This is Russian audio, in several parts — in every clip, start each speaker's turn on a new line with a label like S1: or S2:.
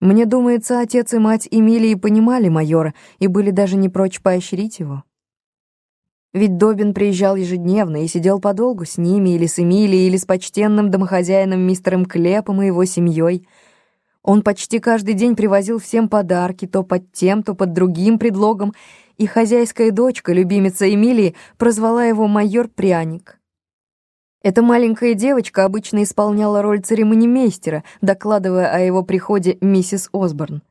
S1: Мне думается, отец и мать Эмилии понимали майора и были даже не прочь поощрить его. Ведь Добин приезжал ежедневно и сидел подолгу с ними или с Эмилией, или с почтенным домохозяином мистером Клепом и его семьей. Он почти каждый день привозил всем подарки, то под тем, то под другим предлогом, и хозяйская дочка, любимица Эмилии, прозвала его майор Пряник. Эта маленькая девочка обычно исполняла роль церемонимейстера, докладывая о его приходе миссис Осборн.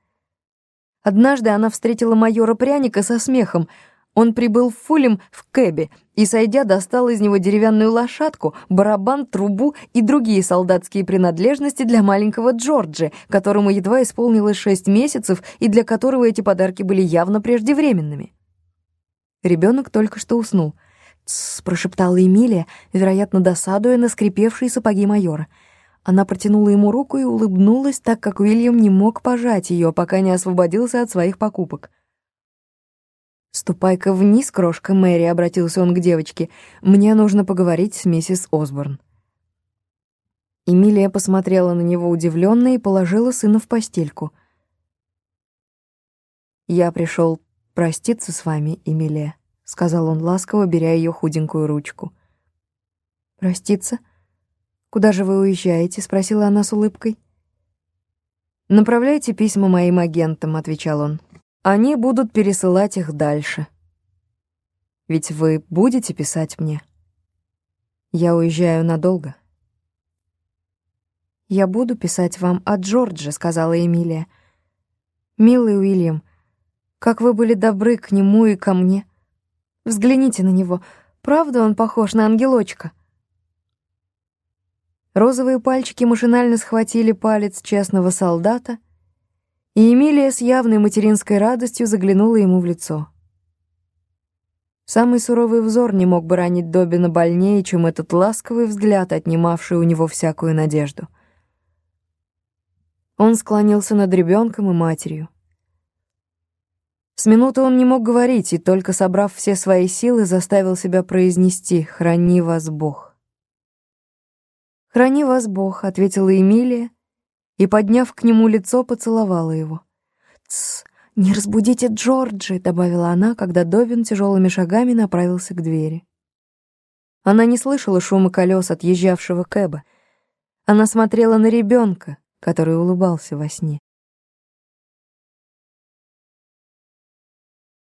S1: Однажды она встретила майора Пряника со смехом. Он прибыл в Фулем в кэбе и, сойдя, достал из него деревянную лошадку, барабан, трубу и другие солдатские принадлежности для маленького Джорджи, которому едва исполнилось шесть месяцев и для которого эти подарки были явно преждевременными. Ребенок только что уснул — Прошептала Эмилия, вероятно, досадуя на скрипевшие сапоги майора. Она протянула ему руку и улыбнулась, так как Уильям не мог пожать ее, пока не освободился от своих покупок. «Ступай-ка вниз, крошка Мэри», — обратился он к девочке. «Мне нужно поговорить с миссис Осборн». Эмилия посмотрела на него удивленно и положила сына в постельку. «Я пришел проститься с вами, Эмилия» сказал он ласково, беря ее худенькую ручку. Проститься? Куда же вы уезжаете? спросила она с улыбкой. Направляйте письма моим агентам, отвечал он. Они будут пересылать их дальше. Ведь вы будете писать мне. Я уезжаю надолго. Я буду писать вам о Джордже, сказала Эмилия. Милый Уильям, как вы были добры к нему и ко мне. Взгляните на него. Правда он похож на ангелочка?» Розовые пальчики машинально схватили палец честного солдата, и Эмилия с явной материнской радостью заглянула ему в лицо. Самый суровый взор не мог бы ранить Добина больнее, чем этот ласковый взгляд, отнимавший у него всякую надежду. Он склонился над ребенком и матерью. С минуты он не мог говорить, и только собрав все свои силы, заставил себя произнести «Храни вас Бог». «Храни вас Бог», — ответила Эмилия, и, подняв к нему лицо, поцеловала его. «Тсс, не разбудите Джорджи», — добавила она, когда Довин тяжелыми шагами направился к двери. Она не слышала шума колес отъезжавшего кэба. Она смотрела на ребенка, который улыбался во сне.